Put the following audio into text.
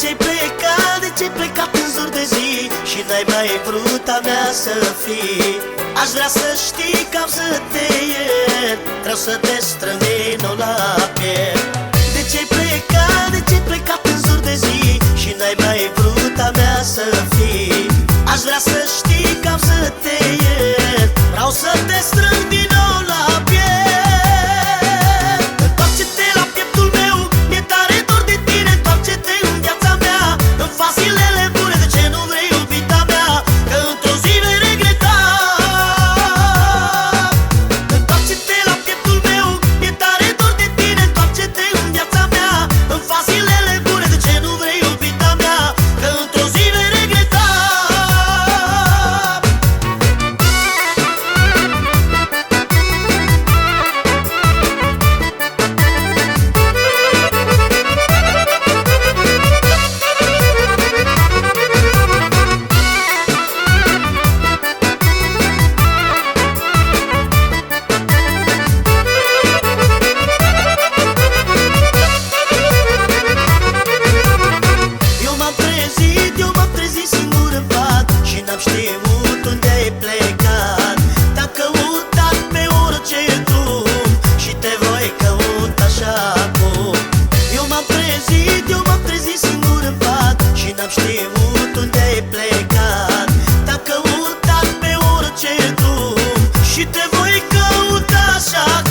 ce-ai plecat, de ce-ai plecat în zor de zi? Și n-ai mai vrut a mea să fii. Aș vrea să știi că am să te iert. Vreau să te strămin la piept. De ce-ai plecat, de ce-ai plecat în zor de zi? Și n-ai mai vrut a mea să fii. Aș vrea să știi că am să te iert. Vreau să te strâng din nou la piept unde ai plecat. Te-am pe orice drum Și te voi căuta așa